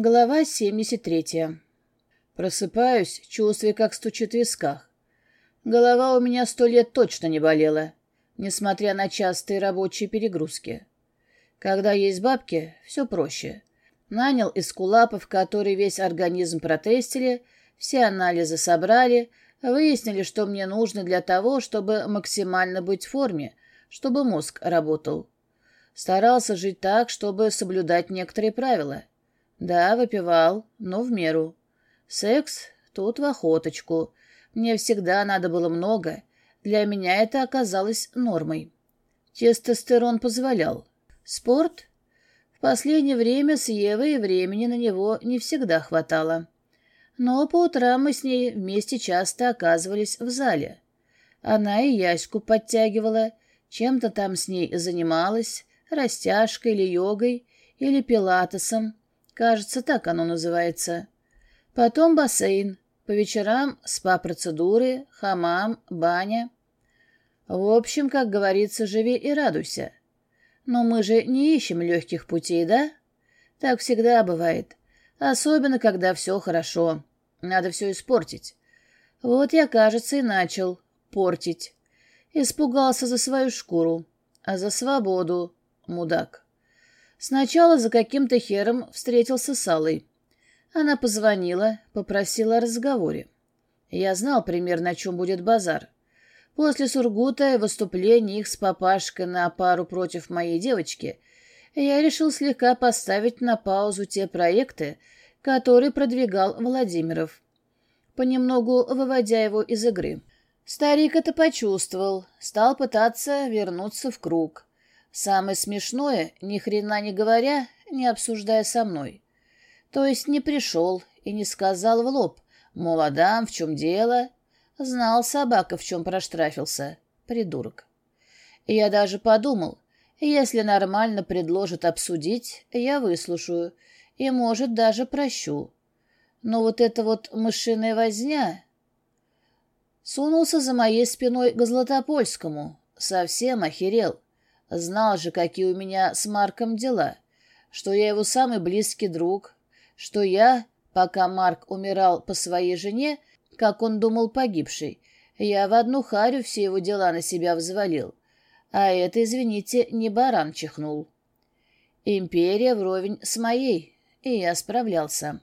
Глава 73. Просыпаюсь, чувствуя, как стучит в висках. Голова у меня сто лет точно не болела, несмотря на частые рабочие перегрузки. Когда есть бабки, все проще. Нанял эскулапов, которые весь организм протестили, все анализы собрали, выяснили, что мне нужно для того, чтобы максимально быть в форме, чтобы мозг работал. Старался жить так, чтобы соблюдать некоторые правила. Да, выпивал, но в меру. Секс тут в охоточку. Мне всегда надо было много. Для меня это оказалось нормой. Тестостерон позволял. Спорт? В последнее время с Евой времени на него не всегда хватало. Но по утрам мы с ней вместе часто оказывались в зале. Она и Яську подтягивала, чем-то там с ней занималась, растяжкой или йогой, или пилатесом, Кажется, так оно называется. Потом бассейн. По вечерам спа-процедуры, хамам, баня. В общем, как говорится, живи и радуйся. Но мы же не ищем легких путей, да? Так всегда бывает. Особенно, когда все хорошо. Надо все испортить. Вот я, кажется, и начал портить. Испугался за свою шкуру, а за свободу, мудак. Сначала за каким-то хером встретился с Аллой. Она позвонила, попросила о разговоре. Я знал примерно, о чем будет базар. После Сургута и выступления их с папашкой на пару против моей девочки я решил слегка поставить на паузу те проекты, которые продвигал Владимиров, понемногу выводя его из игры. Старик это почувствовал, стал пытаться вернуться в круг. Самое смешное, ни хрена не говоря, не обсуждая со мной. То есть не пришел и не сказал в лоб, мол, Адам, в чем дело? Знал собака, в чем проштрафился. Придурок. Я даже подумал, если нормально предложат обсудить, я выслушаю и, может, даже прощу. Но вот эта вот мышиная возня... Сунулся за моей спиной к Златопольскому. Совсем охерел. Знал же, какие у меня с Марком дела, что я его самый близкий друг, что я, пока Марк умирал по своей жене, как он думал погибший, я в одну харю все его дела на себя взвалил. А это, извините, не баран чихнул. Империя вровень с моей, и я справлялся.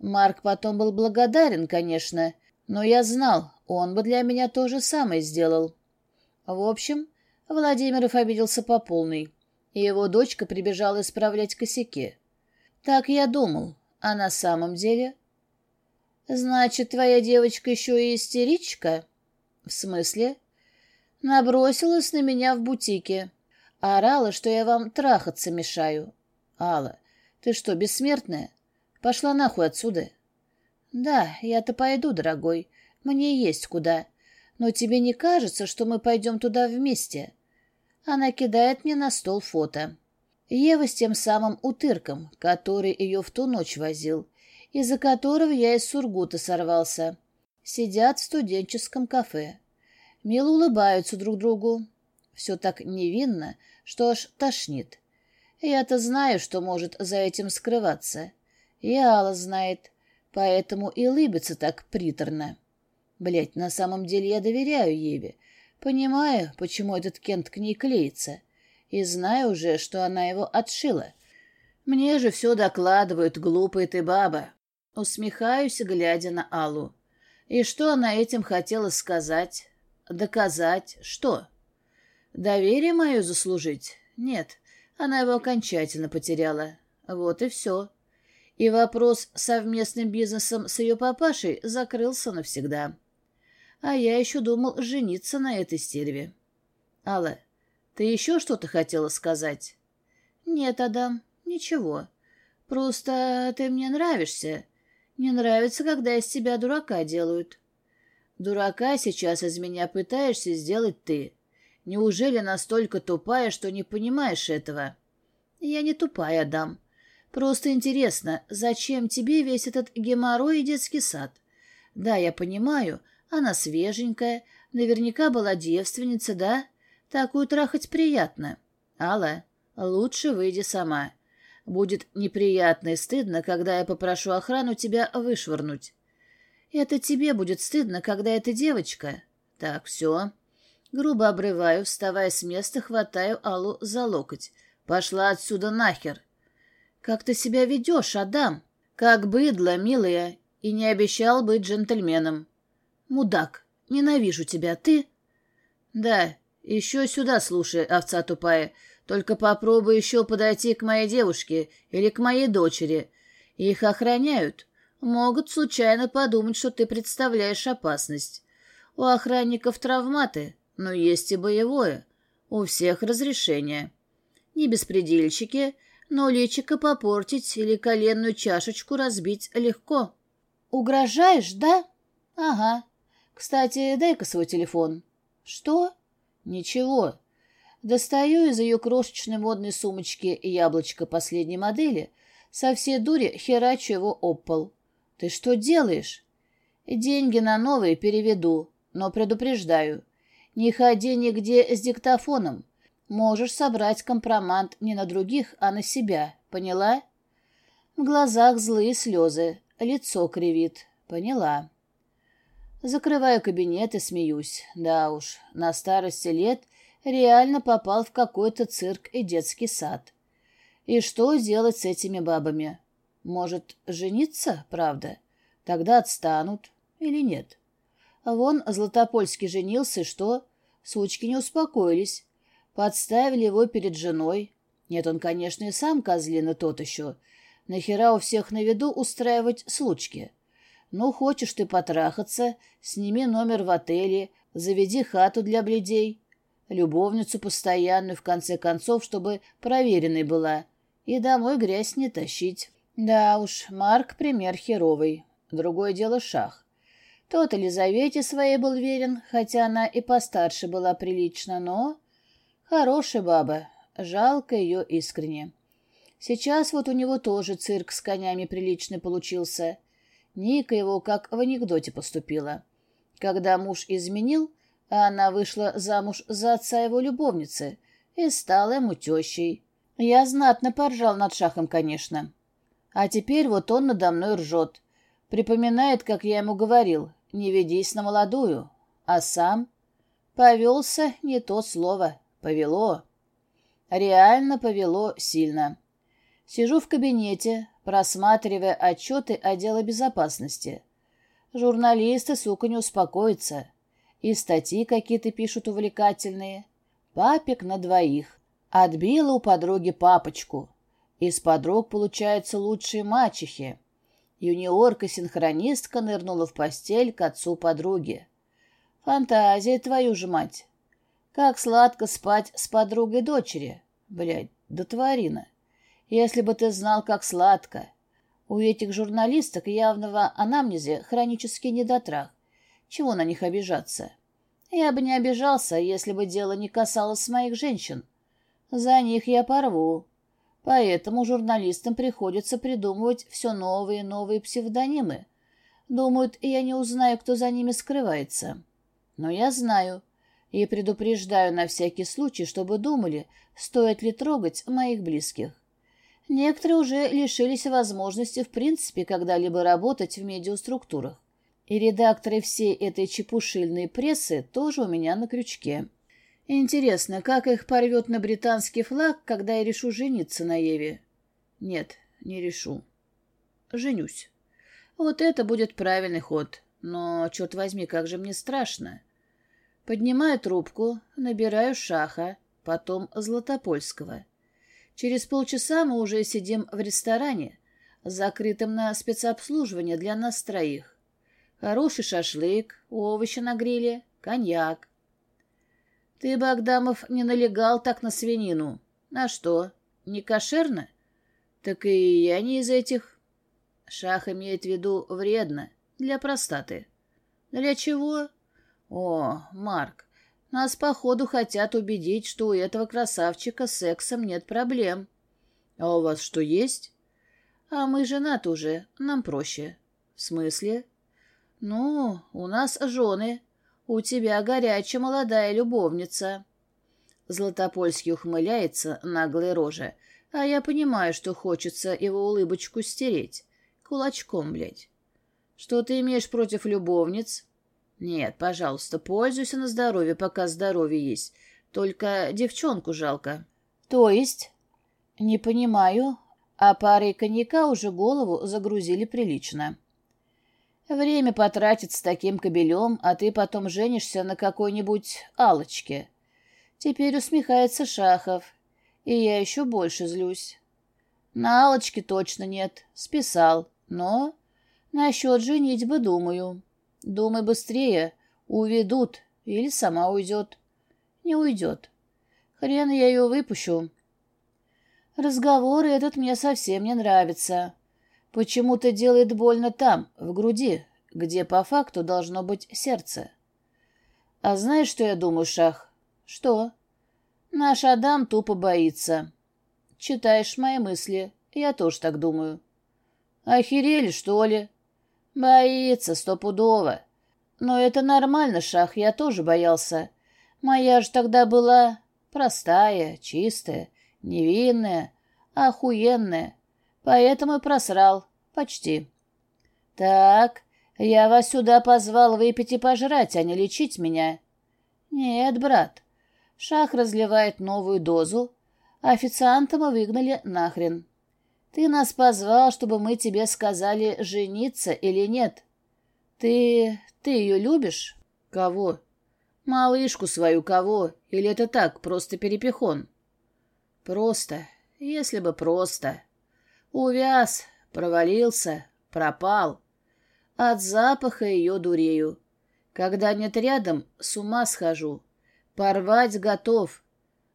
Марк потом был благодарен, конечно, но я знал, он бы для меня то же самое сделал. В общем, Владимиров обиделся по полной, и его дочка прибежала исправлять косяки. Так я думал, а на самом деле... Значит, твоя девочка еще и истеричка? В смысле? Набросилась на меня в бутике. Орала, что я вам трахаться мешаю. Алла, ты что, бессмертная? Пошла нахуй отсюда. Да, я-то пойду, дорогой. Мне есть куда. Но тебе не кажется, что мы пойдем туда вместе?» Она кидает мне на стол фото. Ева с тем самым утырком, который ее в ту ночь возил, из-за которого я из Сургута сорвался. Сидят в студенческом кафе. Мило улыбаются друг другу. Все так невинно, что аж тошнит. Я-то знаю, что может за этим скрываться. И Алла знает, поэтому и улыбится так приторно. Блять, на самом деле я доверяю Еве. Понимаю, почему этот Кент к ней клеится. И знаю уже, что она его отшила. Мне же все докладывают, глупая ты баба. Усмехаюсь, глядя на Аллу. И что она этим хотела сказать? Доказать? Что? Доверие мое заслужить? Нет, она его окончательно потеряла. Вот и все. И вопрос с совместным бизнесом с ее папашей закрылся навсегда. А я еще думал жениться на этой стерве. Алла, ты еще что-то хотела сказать? Нет, Адам, ничего. Просто ты мне нравишься. Не нравится, когда из тебя дурака делают. Дурака сейчас из меня пытаешься сделать ты. Неужели настолько тупая, что не понимаешь этого? Я не тупая, Адам. Просто интересно, зачем тебе весь этот геморрой и детский сад? Да, я понимаю, она свеженькая, наверняка была девственница, да? Такую трахать приятно. Алла, лучше выйди сама. Будет неприятно и стыдно, когда я попрошу охрану тебя вышвырнуть. Это тебе будет стыдно, когда эта девочка... Так, все. Грубо обрываю, вставая с места, хватаю Аллу за локоть. Пошла отсюда нахер. Как ты себя ведешь, Адам? Как быдло, милая, и не обещал быть джентльменом. Мудак, ненавижу тебя, ты... Да, еще сюда слушай, овца тупая. Только попробуй еще подойти к моей девушке или к моей дочери. Их охраняют. Могут случайно подумать, что ты представляешь опасность. У охранников травматы, но есть и боевое. У всех разрешение. Не беспредельщики, но личико попортить или коленную чашечку разбить легко. Угрожаешь, да? Ага. Кстати, дай-ка свой телефон. Что? Ничего. Достаю из ее крошечной модной сумочки яблочко последней модели, со всей дури херачу его об пол. Ты что делаешь? Деньги на новые переведу, но предупреждаю. Не ходи нигде с диктофоном. Можешь собрать компромат не на других, а на себя. Поняла? В глазах злые слезы, лицо кривит. Поняла. Закрываю кабинет и смеюсь. Да уж, на старости лет реально попал в какой-то цирк и детский сад. И что делать с этими бабами? Может, жениться, правда? Тогда отстанут или нет? Вон Златопольский женился, и что? Сучки не успокоились. Подставили его перед женой. Нет, он, конечно, и сам козлина тот еще. Нахера у всех на виду устраивать случки? Ну, хочешь ты потрахаться, сними номер в отеле, заведи хату для бледей любовницу постоянную, в конце концов, чтобы проверенной была, и домой грязь не тащить. Да уж, Марк пример херовый. Другое дело шах. Тот Елизавете своей был верен, хотя она и постарше была прилично, но... Хорошая баба, жалко ее искренне. Сейчас вот у него тоже цирк с конями приличный получился. Ника его как в анекдоте поступила. Когда муж изменил, она вышла замуж за отца его любовницы и стала ему тещей. Я знатно поржал над шахом, конечно. А теперь вот он надо мной ржет. Припоминает, как я ему говорил, не ведись на молодую. А сам повелся не то слово, повело. Реально повело сильно. Сижу в кабинете, просматривая отчеты отдела безопасности. Журналисты, сука, не успокоятся. И статьи какие-то пишут увлекательные. Папик на двоих. Отбила у подруги папочку. Из подруг получаются лучшие мачехи. Юниорка-синхронистка нырнула в постель к отцу подруги. Фантазия, твою же мать. Как сладко спать с подругой дочери. Блядь, да тварина. Если бы ты знал, как сладко. У этих журналисток явного анамнезе хронический недотрах. Чего на них обижаться? Я бы не обижался, если бы дело не касалось моих женщин. За них я порву. Поэтому журналистам приходится придумывать все новые и новые псевдонимы. Думают, я не узнаю, кто за ними скрывается. Но я знаю и предупреждаю на всякий случай, чтобы думали, стоит ли трогать моих близких. Некоторые уже лишились возможности в принципе когда-либо работать в медиаструктурах. И редакторы всей этой чепушильной прессы тоже у меня на крючке. Интересно, как их порвет на британский флаг, когда я решу жениться на Еве? Нет, не решу. Женюсь. Вот это будет правильный ход. Но, черт возьми, как же мне страшно. Поднимаю трубку, набираю Шаха, потом Златопольского. Через полчаса мы уже сидим в ресторане, закрытом на спецобслуживание для нас троих. Хороший шашлык, овощи на гриле, коньяк. Ты, Богдамов, не налегал так на свинину. На что, не кошерно? Так и я не из этих. Шах имеет в виду вредно, для простаты. Для чего? О, Марк, нас, походу, хотят убедить, что у этого красавчика с сексом нет проблем. А у вас что есть? А мы женаты уже, нам проще. В смысле? «Ну, у нас жены. У тебя горячая молодая любовница». Златопольский ухмыляется, наглой роже. А я понимаю, что хочется его улыбочку стереть. Кулачком, блядь. Что ты имеешь против любовниц? Нет, пожалуйста, пользуйся на здоровье, пока здоровье есть. Только девчонку жалко. То есть? Не понимаю. А парой коньяка уже голову загрузили прилично. Время потратить с таким кобелем, а ты потом женишься на какой-нибудь алочке. Теперь усмехается Шахов, и я еще больше злюсь. На алочке точно нет, списал, но насчет женитьбы думаю. Думай быстрее, уведут или сама уйдет. Не уйдет. Хрен я ее выпущу. Разговор этот мне совсем не нравится. Почему-то делает больно там, в груди, где по факту должно быть сердце. А знаешь, что я думаю, Шах? Что? Наш Адам тупо боится. Читаешь мои мысли, я тоже так думаю. Охерели, что ли? Боится стопудово. Но это нормально, Шах, я тоже боялся. Моя же тогда была простая, чистая, невинная, охуенная. Поэтому и просрал. Почти. Так, я вас сюда позвал выпить и пожрать, а не лечить меня. Нет, брат. Шах разливает новую дозу. Официанта мы выгнали нахрен. Ты нас позвал, чтобы мы тебе сказали, жениться или нет. Ты... ты ее любишь? Кого? Малышку свою кого? Или это так, просто перепихон? Просто. Если бы просто. Увяз, провалился, пропал. От запаха ее дурею. Когда нет рядом, с ума схожу. Порвать готов.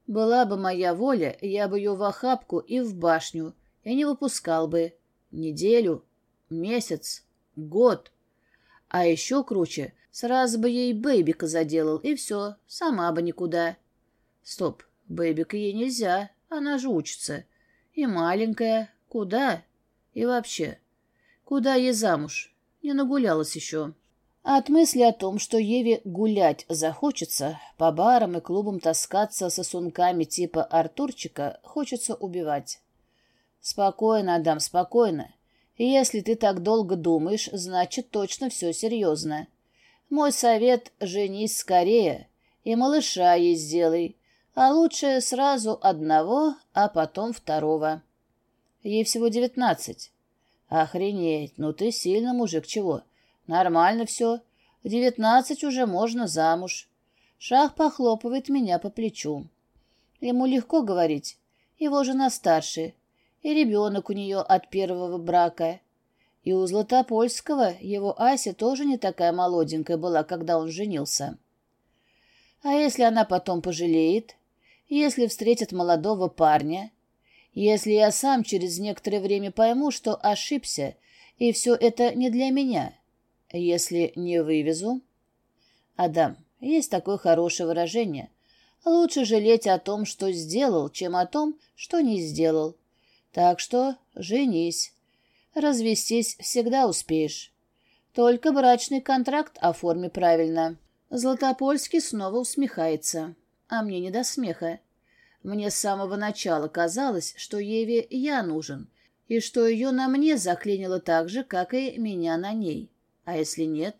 Была бы моя воля, я бы ее в охапку и в башню, и не выпускал бы. Неделю, месяц, год. А еще круче, сразу бы ей бэйбика заделал, и все, сама бы никуда. Стоп, бэйбика ей нельзя, она же учится. И маленькая, Куда? И вообще, куда ей замуж? Не нагулялась еще. От мысли о том, что Еве гулять захочется, по барам и клубам таскаться с сосунками типа Артурчика, хочется убивать. Спокойно, Адам, спокойно. Если ты так долго думаешь, значит, точно все серьезно. Мой совет — женись скорее и малыша ей сделай, а лучше сразу одного, а потом второго. Ей всего девятнадцать. Охренеть, ну ты сильно мужик, чего? Нормально все. В девятнадцать уже можно замуж. Шах похлопывает меня по плечу. Ему легко говорить. Его жена старше, и ребенок у нее от первого брака. И у Златопольского его Ася тоже не такая молоденькая была, когда он женился. А если она потом пожалеет? Если встретит молодого парня? Если я сам через некоторое время пойму, что ошибся, и все это не для меня, если не вывезу? Адам, есть такое хорошее выражение. Лучше жалеть о том, что сделал, чем о том, что не сделал. Так что женись. Развестись всегда успеешь. Только брачный контракт оформи правильно. Златопольский снова усмехается. А мне не до смеха. Мне с самого начала казалось, что Еве я нужен, и что ее на мне заклинило так же, как и меня на ней. А если нет?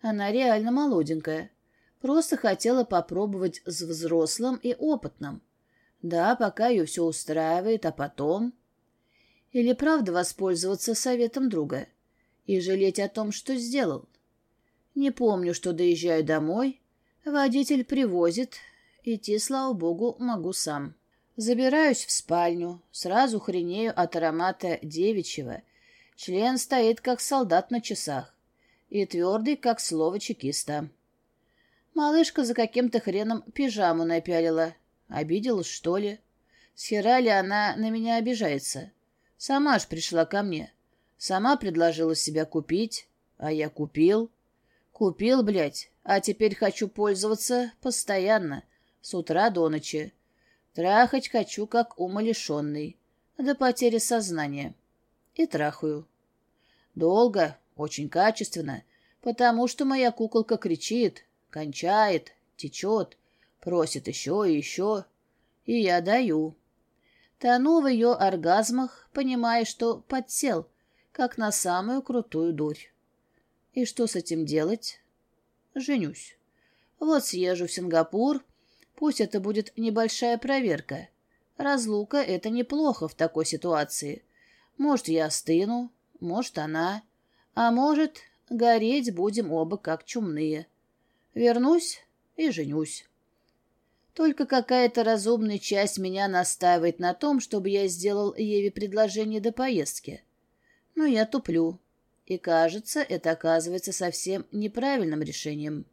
Она реально молоденькая. Просто хотела попробовать с взрослым и опытным. Да, пока ее все устраивает, а потом... Или правда воспользоваться советом друга и жалеть о том, что сделал? Не помню, что доезжаю домой. Водитель привозит, Идти, слава богу, могу сам. Забираюсь в спальню, сразу хренею от аромата девичьего. Член стоит, как солдат на часах, и твердый, как слово чекиста. Малышка за каким-то хреном пижаму напялила. Обиделась, что ли? С ли она на меня обижается? Сама ж пришла ко мне. Сама предложила себя купить, а я купил. Купил, блядь, а теперь хочу пользоваться постоянно — с утра до ночи. Трахать хочу, как умалишенный, до потери сознания. И трахаю. Долго, очень качественно, потому что моя куколка кричит, кончает, течет, просит еще и еще, и я даю. Тону в ее оргазмах, понимая, что подсел, как на самую крутую дурь. И что с этим делать? Женюсь. Вот съезжу в Сингапур, пусть это будет небольшая проверка. Разлука — это неплохо в такой ситуации. Может, я остыну, может, она, а может, гореть будем оба как чумные. Вернусь и женюсь. Только какая-то разумная часть меня настаивает на том, чтобы я сделал Еве предложение до поездки. Но я туплю. И кажется, это оказывается совсем неправильным решением.